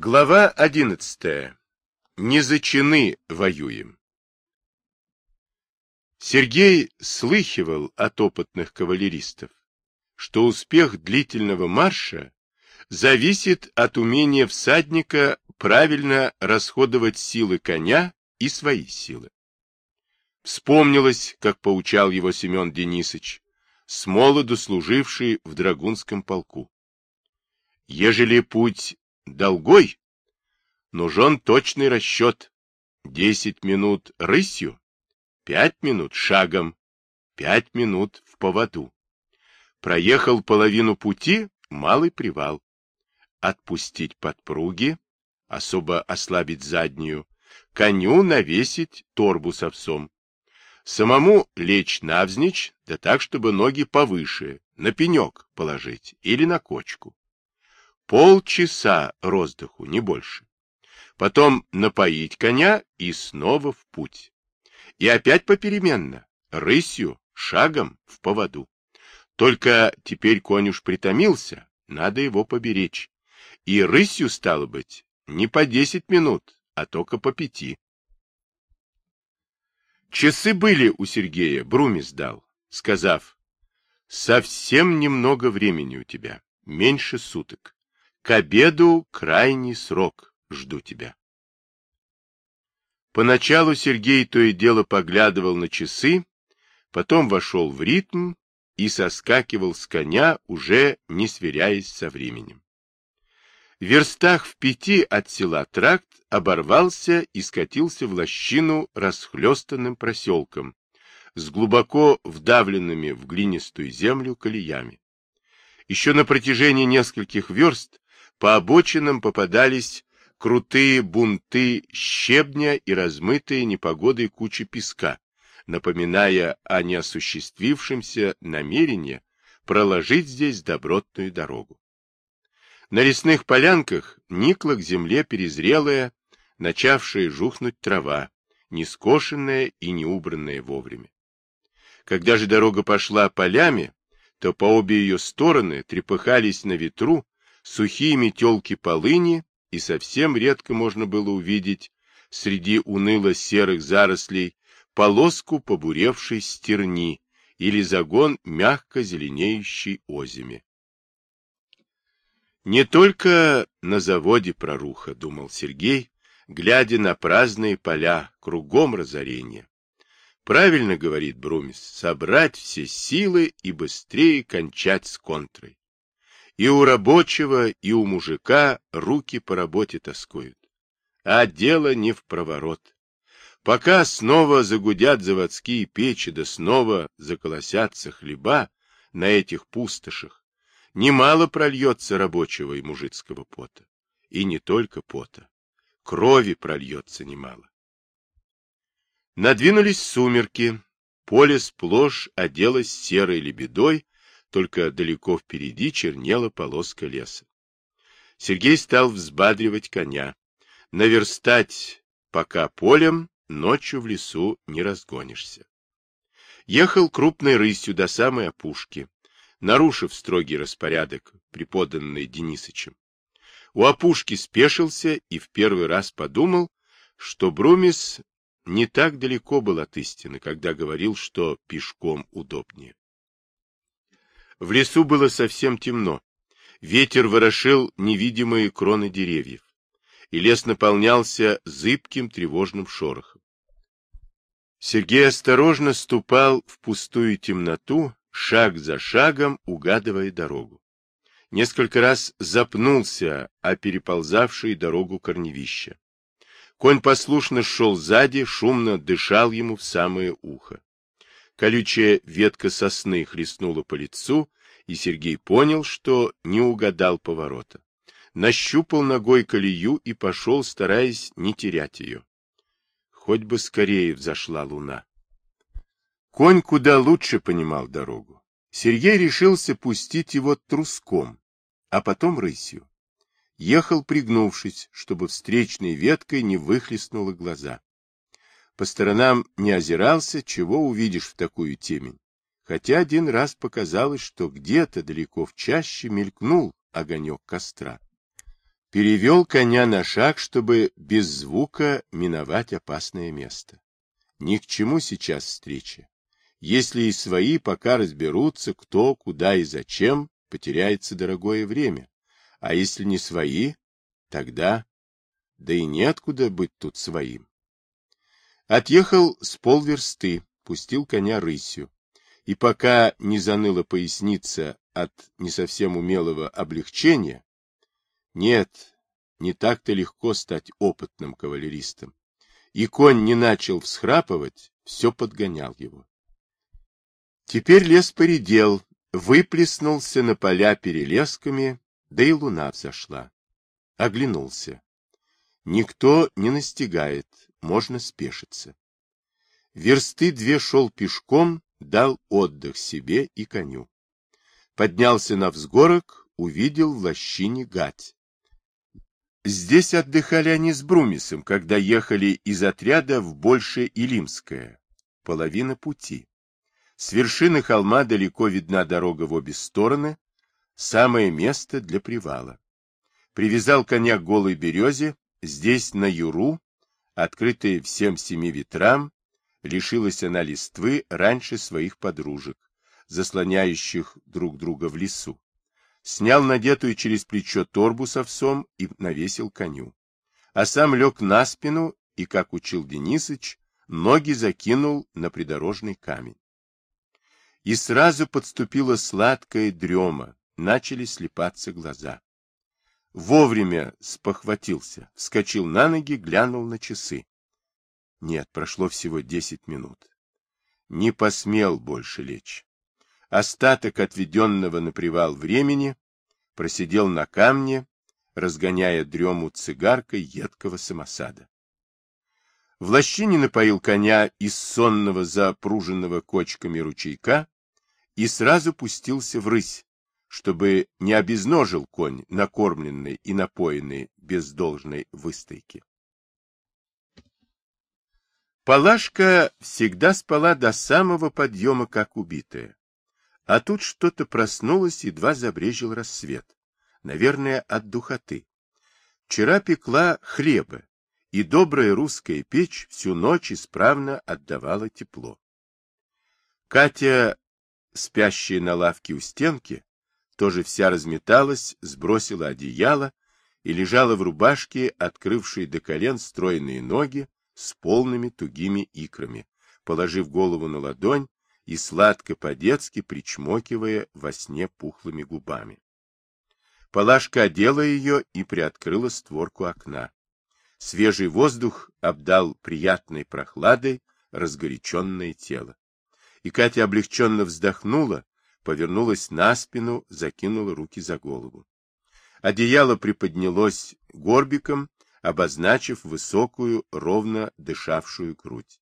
Глава одиннадцатая. Не за чины воюем. Сергей слыхивал от опытных кавалеристов, что успех длительного марша зависит от умения всадника правильно расходовать силы коня и свои силы. Вспомнилось, как поучал его Семен Денисович, с молоду служивший в Драгунском полку. Ежели путь долгой, нужен точный расчет. Десять минут рысью, пять минут шагом, пять минут в поводу. Проехал половину пути, малый привал. Отпустить подпруги, особо ослабить заднюю, коню навесить торбу с овсом. Самому лечь навзничь, да так, чтобы ноги повыше, на пенек положить или на кочку. Полчаса роздыху, не больше. Потом напоить коня и снова в путь. И опять попеременно, рысью, шагом в поводу. Только теперь конь уж притомился, надо его поберечь. И рысью, стало быть, не по десять минут, а только по пяти. Часы были у Сергея, Бруми сдал, сказав, совсем немного времени у тебя, меньше суток. К обеду крайний срок. Жду тебя. Поначалу Сергей то и дело поглядывал на часы, потом вошел в ритм и соскакивал с коня, уже не сверяясь со временем. В верстах в пяти от села тракт оборвался и скатился в лощину расхлестанным проселком с глубоко вдавленными в глинистую землю колеями. Еще на протяжении нескольких верст по обочинам попадались крутые бунты щебня и размытые непогодой кучи песка, напоминая о неосуществившемся намерении проложить здесь добротную дорогу. На лесных полянках никла к земле перезрелая, начавшая жухнуть трава, не скошенная и не убранная вовремя. Когда же дорога пошла полями, то по обе ее стороны трепыхались на ветру сухие метелки полыни, и совсем редко можно было увидеть среди уныло-серых зарослей полоску побуревшей стерни или загон мягко зеленеющей озими. Не только на заводе проруха, думал Сергей, глядя на праздные поля, кругом разорения. Правильно говорит Брумис, собрать все силы и быстрее кончать с контрой. И у рабочего, и у мужика руки по работе тоскуют. А дело не в проворот. Пока снова загудят заводские печи, да снова заколосятся хлеба на этих пустошах, немало прольется рабочего и мужицкого пота. И не только пота. Крови прольется немало. Надвинулись сумерки, поле сплошь оделось серой лебедой, только далеко впереди чернела полоска леса. Сергей стал взбадривать коня. Наверстать пока полем, ночью в лесу не разгонишься. Ехал крупной рысью до самой опушки, нарушив строгий распорядок, преподанный Денисычем. У опушки спешился и в первый раз подумал, что Брумис не так далеко был от истины, когда говорил, что пешком удобнее. В лесу было совсем темно. Ветер ворошил невидимые кроны деревьев, и лес наполнялся зыбким тревожным шорохом. Сергей осторожно ступал в пустую темноту, шаг за шагом угадывая дорогу. Несколько раз запнулся о переползавшей дорогу корневища. Конь послушно шел сзади, шумно дышал ему в самое ухо. Колючая ветка сосны хлестнула по лицу, и Сергей понял, что не угадал поворота. Нащупал ногой колею и пошел, стараясь не терять ее. Хоть бы скорее взошла луна. Конь куда лучше понимал дорогу. Сергей решился пустить его труском, а потом рысью. Ехал пригнувшись, чтобы встречной веткой не выхлестнуло глаза. По сторонам не озирался, чего увидишь в такую темень. Хотя один раз показалось, что где-то далеко в чаще мелькнул огонек костра. Перевел коня на шаг, чтобы без звука миновать опасное место. Ни к чему сейчас встреча. Если и свои пока разберутся, кто, куда и зачем, потеряется дорогое время. А если не свои, тогда... Да и неоткуда быть тут своим. Отъехал с полверсты, пустил коня рысью. И пока не заныла поясница от не совсем умелого облегчения, нет, не так-то легко стать опытным кавалеристом. И конь не начал всхрапывать, все подгонял его. Теперь лес поредел, выплеснулся на поля перелесками, да и луна взошла. Оглянулся. Никто не настигает, можно спешиться. Версты две шел пешком, дал отдых себе и коню. Поднялся на взгорок, увидел в лощине гать. Здесь отдыхали они с Брумисом, когда ехали из отряда в Больше Илимское. Половина пути. С вершины холма далеко видна дорога в обе стороны, самое место для привала. Привязал коня к голой березе, здесь на юру, открытой всем семи ветрам, лишилась она листвы раньше своих подружек, заслоняющих друг друга в лесу снял надетую через плечо торбу с овсом и навесил коню. А сам лег на спину и, как учил Денисыч, ноги закинул на придорожный камень. И сразу подступила сладкая дрема, начали слепаться глаза. Вовремя спохватился, вскочил на ноги, глянул на часы. Нет, прошло всего десять минут. Не посмел больше лечь остаток отведенного на привал времени просидел на камне, разгоняя дрему цигаркой едкого самосада. В лощине напоил коня из сонного запруженного кочками ручейка и сразу пустился в рысь, чтобы не обезножил конь, накормленный и напоенный без должной выстойки. Палашка всегда спала до самого подъема, как убитая. А тут что-то проснулось, едва забрежил рассвет. Наверное, от духоты. Вчера пекла хлеба, и добрая русская печь всю ночь исправно отдавала тепло. Катя, спящая на лавке у стенки, тоже вся разметалась, сбросила одеяло и лежала в рубашке, открывшей до колен стройные ноги с полными тугими икрами, положив голову на ладонь и сладко по-детски причмокивая во сне пухлыми губами. Палашка одела ее и приоткрыла створку окна. Свежий воздух обдал приятной прохладой разгоряченное тело. И Катя облегченно вздохнула, повернулась на спину, закинула руки за голову. Одеяло приподнялось горбиком, обозначив высокую, ровно дышавшую грудь.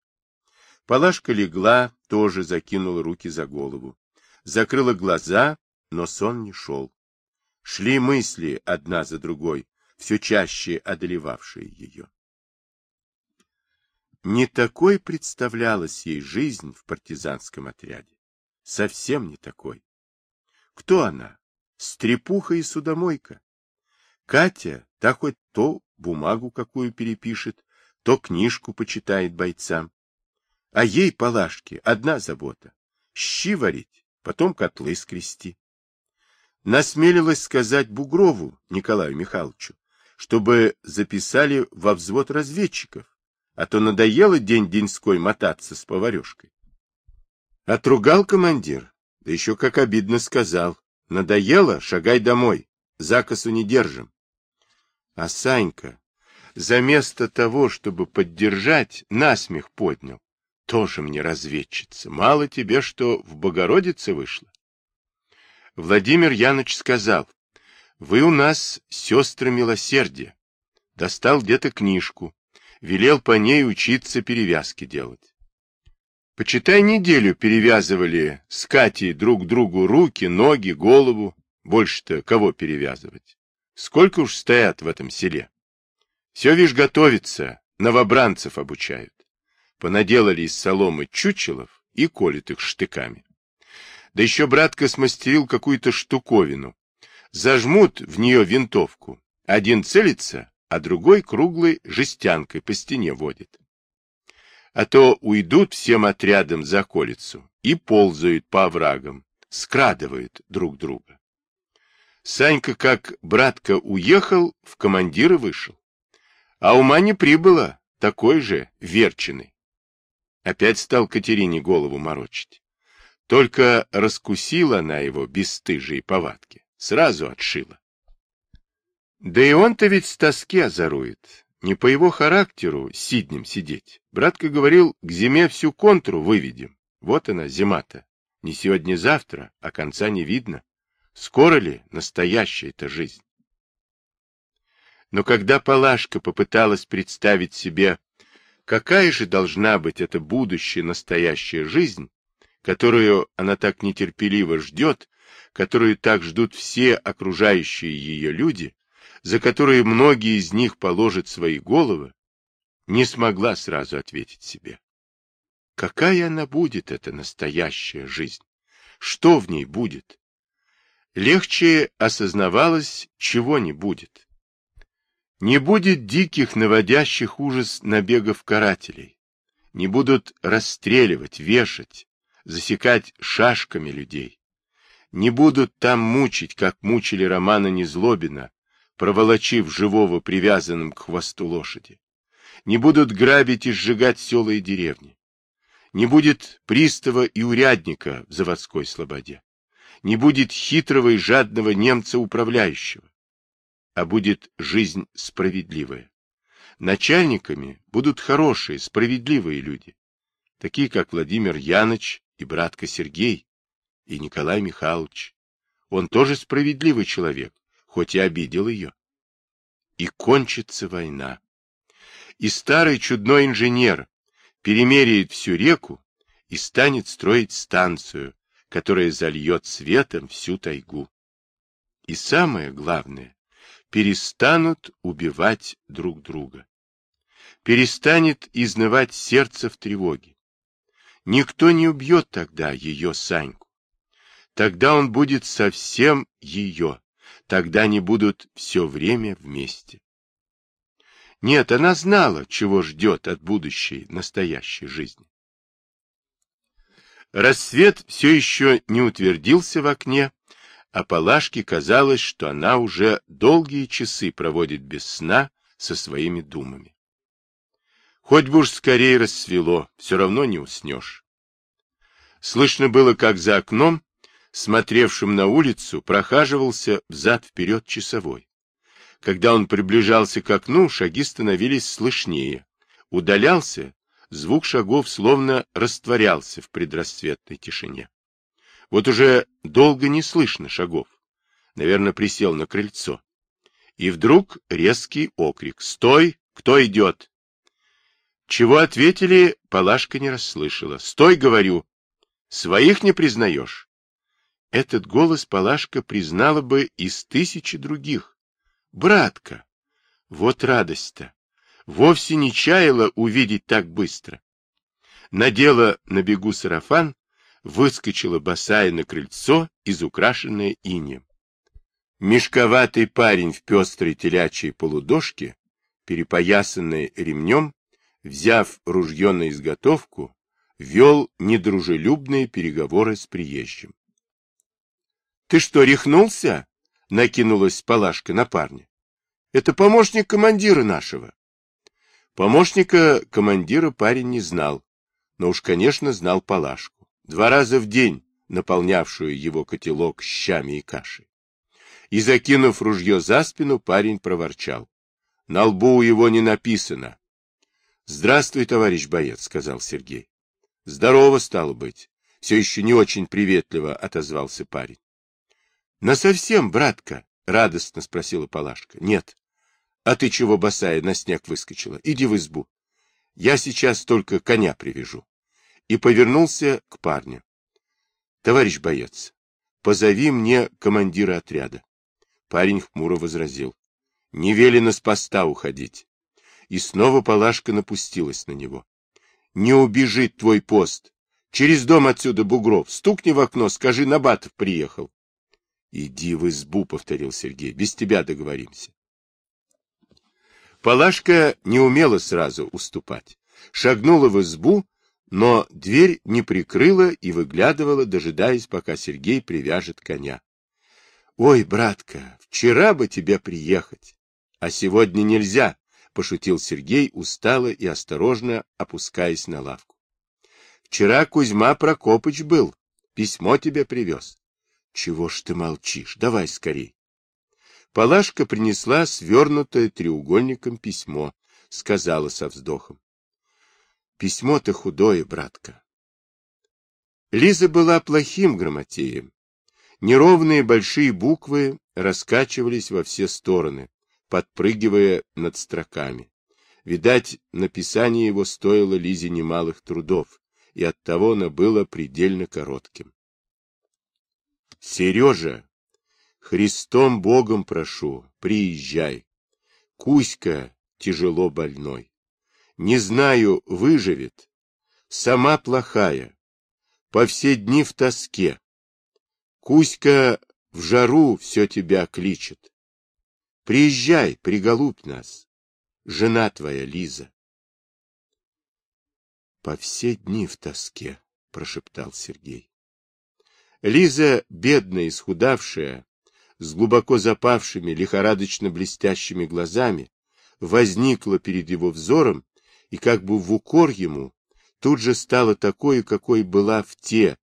Палашка легла, тоже закинула руки за голову. Закрыла глаза, но сон не шел. Шли мысли одна за другой, все чаще одолевавшие ее. Не такой представлялась ей жизнь в партизанском отряде. Совсем не такой. Кто она? Стрепуха и судомойка. Катя, та хоть то бумагу какую перепишет, то книжку почитает бойцам. А ей, Палашке, одна забота — щи варить, потом котлы скрести. Насмелилась сказать Бугрову Николаю Михайловичу, чтобы записали во взвод разведчиков, а то надоело день-деньской мотаться с поварешкой. Отругал командир, да еще как обидно сказал. Надоело, шагай домой, закосу не держим. А Санька, за место того, чтобы поддержать, насмех поднял. Тоже мне разведчица. Мало тебе, что в Богородице вышло. Владимир Яныч сказал, вы у нас сестры милосердия. Достал где-то книжку, велел по ней учиться перевязки делать. Почитай, неделю перевязывали с Катей друг другу руки, ноги, голову. Больше-то кого перевязывать? Сколько уж стоят в этом селе? Все, вишь, готовится, новобранцев обучают понаделали из соломы чучелов и колет их штыками. Да еще братка смастерил какую-то штуковину. Зажмут в нее винтовку, Один целится, а другой круглой жестянкой по стене водит. А то уйдут всем отрядом за колицу и ползают по оврагам, скрадывают друг друга. Санька, как братка уехал, в командира вышел. А ума не прибыло, такой же, верченый. Опять стал Катерине голову морочить. Только раскусила она его бесстыжие повадки, сразу отшила. Да и он-то ведь с тоски озорует. Не по его характеру сиднем сидеть. Братка говорил, к зиме всю контру выведем. Вот она, зима-то. Не сегодня-завтра, а конца не видно. Скоро ли настоящая-то жизнь? Но когда Палашка попыталась представить себе, какая же должна быть эта будущая настоящая жизнь, которую она так нетерпеливо ждет, которую так ждут все окружающие ее люди, за которые многие из них положат свои головы, не смогла сразу ответить себе. Какая она будет, эта настоящая жизнь? Что в ней будет? Легче осознавалось, чего не будет. Не будет диких, наводящих ужас набегов карателей. Не будут расстреливать, вешать, засекать шашками людей. Не будут там мучить, как мучили Романа Незлобина, проволочив живого привязанным к хвосту лошади. Не будут грабить и сжигать села и деревни. Не будет пристава и урядника в заводской слободе. Не будет хитрого и жадного немца-управляющего а будет жизнь справедливая. Начальниками будут хорошие, справедливые люди, такие как Владимир Яныч и братка Сергей, и Николай Михайлович. Он тоже справедливый человек, хоть и обидел ее. И кончится война. И старый чудной инженер перемеряет всю реку и станет строить станцию, которая зальет светом всю тайгу. И самое главное, перестанут убивать друг друга. Перестанет изнывать сердце в тревоге. Никто не убьет тогда ее Саньку. Тогда он будет совсем ее. Тогда они будут все время вместе. Нет, она знала, чего ждет от будущей, настоящей жизни. Рассвет все еще не утвердился в окне, а Палашке казалось, что она уже долгие часы проводит без сна со своими думами. Хоть бы уж скорее рассвело, все равно не уснешь. Слышно было, как за окном, смотревшим на улицу, прохаживался взад-вперед часовой. Когда он приближался к окну, шаги становились слышнее. Удалялся, звук шагов словно растворялся в предрассветной тишине. Вот уже долго не слышно шагов. Наверное, присел на крыльцо. И вдруг резкий окрик. «Стой! Кто идет?» Чего ответили, Палашка не расслышала. «Стой, говорю! Своих не признаешь?» Этот голос Палашка признала бы из тысячи других. «Братка! Вот радость-то! Вовсе не чаяла увидеть так быстро!» Надела на бегу сарафан, выскочила босая на крыльцо, изукрашенное инем. Мешковатый парень в пестрой телячьей полудошке, перепоясанный ремнем, взяв ружье на изготовку, вел недружелюбные переговоры с приезжим. — Ты что, рехнулся? — накинулась Палашка на парня. — Это помощник командира нашего. Помощника командира парень не знал, но уж, конечно, знал Палашку два раза в день наполнявшую его котелок щами и кашей. И, закинув ружье за спину, парень проворчал. На лбу у его не написано. — Здравствуй, товарищ боец, — сказал Сергей. — Здорово, стало быть. Все еще не очень приветливо отозвался парень. — Насовсем, братка? — радостно спросила Палашка. — Нет. — А ты чего, босая, на снег выскочила? Иди в избу. Я сейчас только коня привяжу и повернулся к парню. — Товарищ боец, позови мне командира отряда. Парень хмуро возразил. — Не велено с поста уходить. И снова Палашка напустилась на него. — Не убежит твой пост. Через дом отсюда бугров. Стукни в окно, скажи, Набатов приехал. — Иди в избу, — повторил Сергей. — Без тебя договоримся. Палашка не умела сразу уступать. Шагнула в избу, но дверь не прикрыла и выглядывала, дожидаясь, пока Сергей привяжет коня. — Ой, братка, вчера бы тебе приехать, а сегодня нельзя, — пошутил Сергей, устало и осторожно опускаясь на лавку. — Вчера Кузьма Прокопыч был, письмо тебе привез. — Чего ж ты молчишь? Давай скорей. Палашка принесла свернутое треугольником письмо, сказала со вздохом. Письмо-то худое, братка. Лиза была плохим грамотеем. Неровные большие буквы раскачивались во все стороны, подпрыгивая над строками. Видать, написание его стоило Лизе немалых трудов, и оттого оно было предельно коротким. — Сережа, Христом Богом прошу, приезжай. Кузька тяжело больной. Не знаю, выживет. Сама плохая. По все дни в тоске. Кузька в жару все тебя кличет. Приезжай, приголубь нас. Жена твоя, Лиза. По все дни в тоске, прошептал Сергей. Лиза, бедная, исхудавшая, с глубоко запавшими, лихорадочно блестящими глазами, возникла перед его взором и как бы в укор ему тут же стала такой, какой была в те,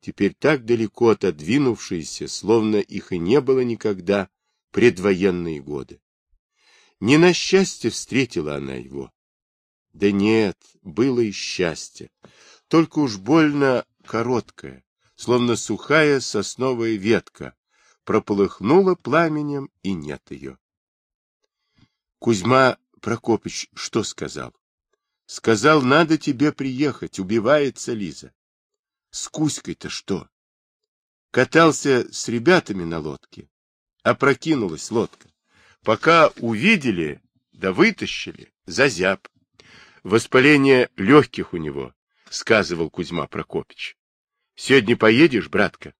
теперь так далеко отодвинувшиеся, словно их и не было никогда, предвоенные годы. Не на счастье встретила она его. Да нет, было и счастье, только уж больно короткое, словно сухая сосновая ветка, прополыхнула пламенем, и нет ее. Кузьма Прокопич что сказал? Сказал, надо тебе приехать, убивается Лиза. С Кузькой-то что? Катался с ребятами на лодке. Опрокинулась лодка. Пока увидели, да вытащили, зазяб. Воспаление легких у него, сказывал Кузьма Прокопич. Сегодня поедешь, братка?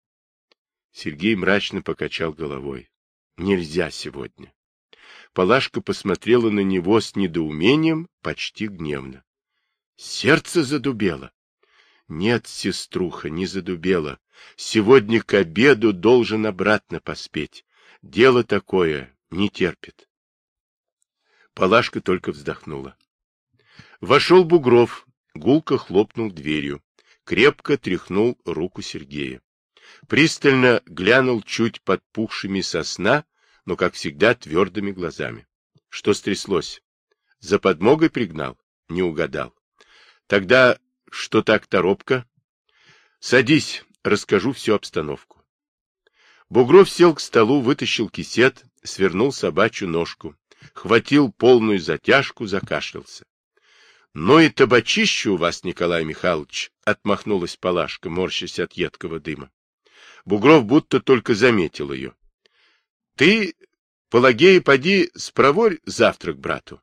Сергей мрачно покачал головой. Нельзя сегодня. Палашка посмотрела на него с недоумением, почти гневно. Сердце задубело. Нет, сеструха, не задубело. Сегодня к обеду должен обратно поспеть. Дело такое не терпит. Палашка только вздохнула. Вошел Бугров, гулко хлопнул дверью, крепко тряхнул руку Сергея пристально глянул чуть подпухшими сосна, но, как всегда, твердыми глазами. Что стряслось? За подмогой пригнал? Не угадал. Тогда что так торопка? Садись, расскажу всю обстановку. Бугров сел к столу, вытащил кисет, свернул собачью ножку, хватил полную затяжку, закашлялся. — Ну и табачище у вас, Николай Михайлович, — отмахнулась Палашка, морщась от едкого дыма. Бугров будто только заметил ее. — Ты, Пелагея, поди спроворь завтрак брату.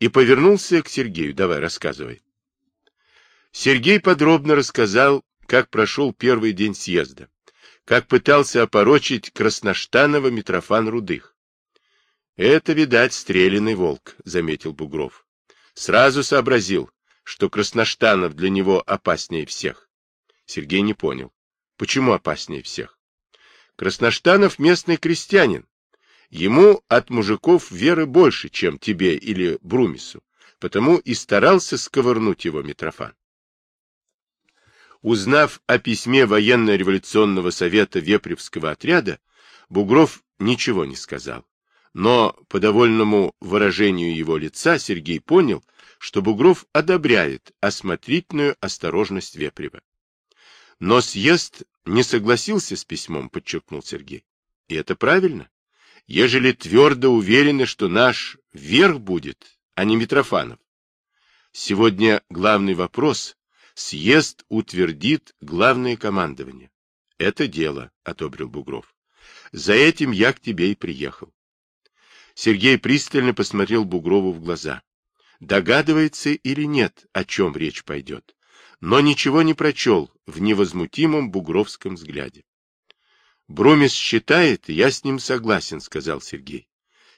И повернулся к Сергею. Давай, рассказывай. Сергей подробно рассказал, как прошел первый день съезда, как пытался опорочить Красноштанова Митрофан Рудых. — Это, видать, стреляный волк, — заметил Бугров. Сразу сообразил, что Красноштанов для него опаснее всех. Сергей не понял. Почему опаснее всех? Красноштанов местный крестьянин. Ему от мужиков веры больше, чем тебе или Брумису, потому и старался сковырнуть его Митрофан. Узнав о письме военно-революционного совета Вепревского отряда, Бугров ничего не сказал. Но по довольному выражению его лица Сергей понял, что Бугров одобряет осмотрительную осторожность Вепрева. Но съезд не согласился с письмом, подчеркнул Сергей. И это правильно. Ежели твердо уверены, что наш верх будет, а не Митрофанов. Сегодня главный вопрос. Съезд утвердит главное командование. Это дело, одобрил Бугров. За этим я к тебе и приехал. Сергей пристально посмотрел Бугрову в глаза. Догадывается или нет, о чем речь пойдет но ничего не прочел в невозмутимом бугровском взгляде. Брумис считает, я с ним согласен, сказал Сергей.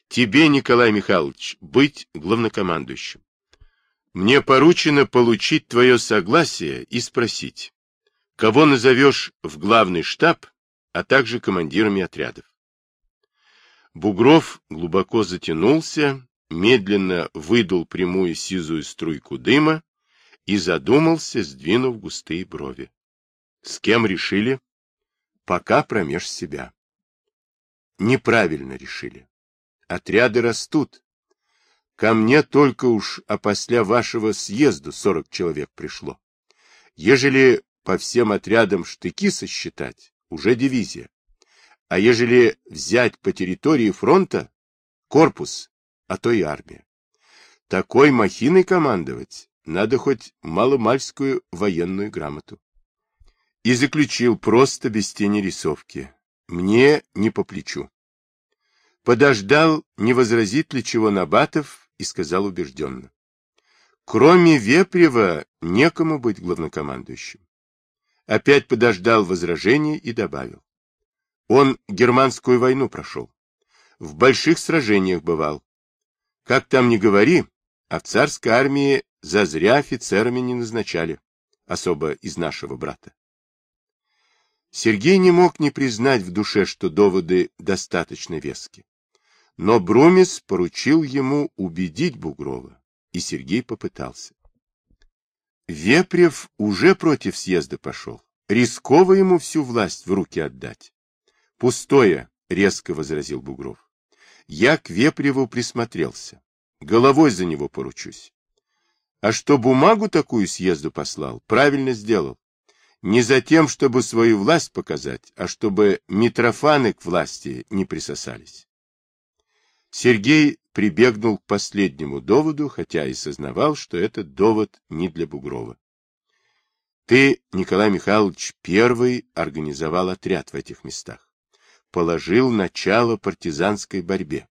тебе, Николай Михайлович, быть главнокомандующим. Мне поручено получить твое согласие и спросить, кого назовешь в главный штаб, а также командирами отрядов. Бугров глубоко затянулся, медленно выдул прямую сизую струйку дыма и задумался, сдвинув густые брови. С кем решили? Пока промеж себя. Неправильно решили. Отряды растут. Ко мне только уж опосля вашего съезду сорок человек пришло. Ежели по всем отрядам штыки сосчитать, уже дивизия. А ежели взять по территории фронта, корпус, а то и армия. Такой махиной командовать надо хоть маломальскую военную грамоту. И заключил просто без тени рисовки. Мне не по плечу. Подождал, не возразит ли чего Набатов, и сказал убежденно. Кроме Вепрева, некому быть главнокомандующим. Опять подождал возражений и добавил. Он германскую войну прошел. В больших сражениях бывал. Как там ни говори, а в царской армии зазря офицерами не назначали, особо из нашего брата. Сергей не мог не признать в душе, что доводы достаточно вески. Но Брумис поручил ему убедить Бугрова, и Сергей попытался. Вепрев уже против съезда пошел. Рисково ему всю власть в руки отдать. Пустое, резко возразил Бугров. Я к Вепреву присмотрелся. Головой за него поручусь. А что бумагу такую съезду послал, правильно сделал. Не за тем, чтобы свою власть показать, а чтобы Митрофаны к власти не присосались. Сергей прибегнул к последнему доводу, хотя и сознавал, что этот довод не для Бугрова. Ты, Николай Михайлович, первый организовал отряд в этих местах положил начало партизанской борьбе.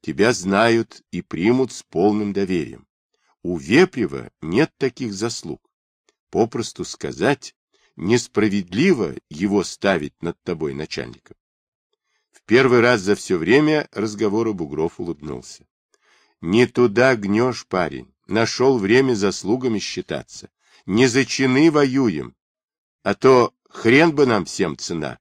Тебя знают и примут с полным доверием. У Вепрева нет таких заслуг. Попросту сказать, несправедливо его ставить над тобой начальником. В первый раз за все время разговора Бугров улыбнулся. Не туда гнешь, парень. Нашел время заслугами считаться. Не за чины воюем. А то хрен бы нам всем цена,